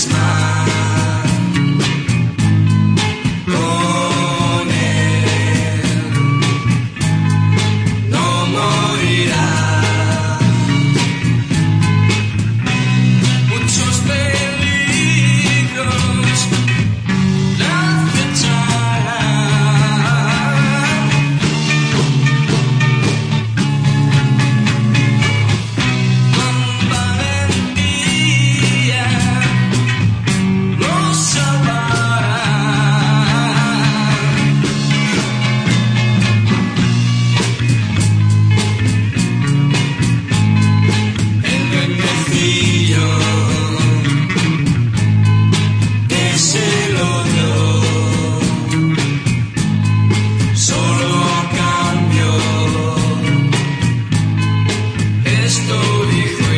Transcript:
smile. historia.